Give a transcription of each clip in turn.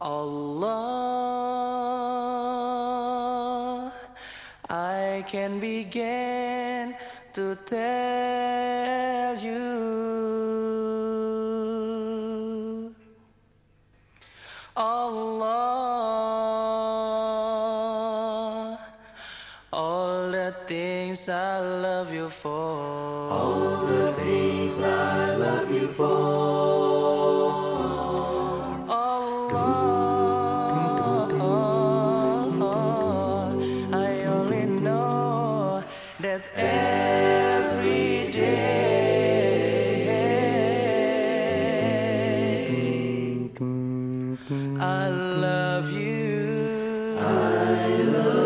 Allah, I can begin to tell you. Allah, all the things I love you for. All the things I love you for. Love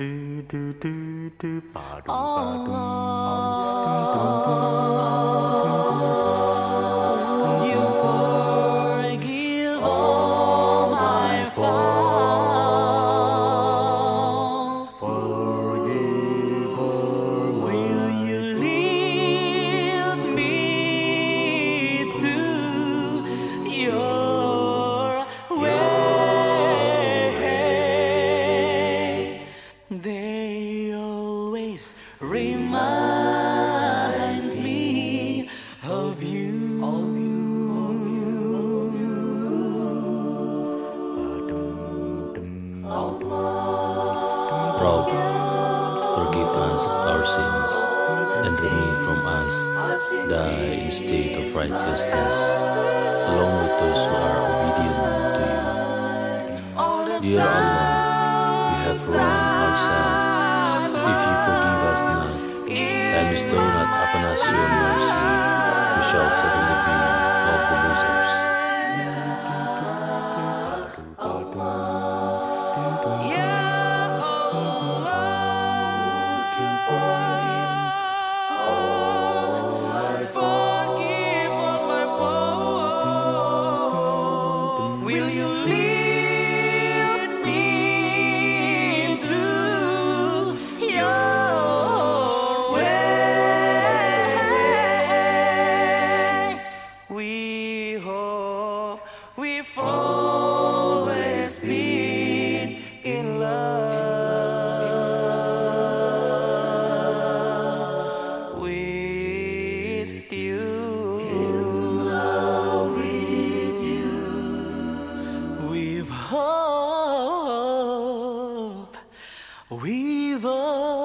두두두두 바로 바로 remind me of you. Rabb, forgive us our sins, and remit from us in state of righteousness, along with those who are obedient to you. Dear Allah, we have wronged ourselves. If you forgive us not, We've we've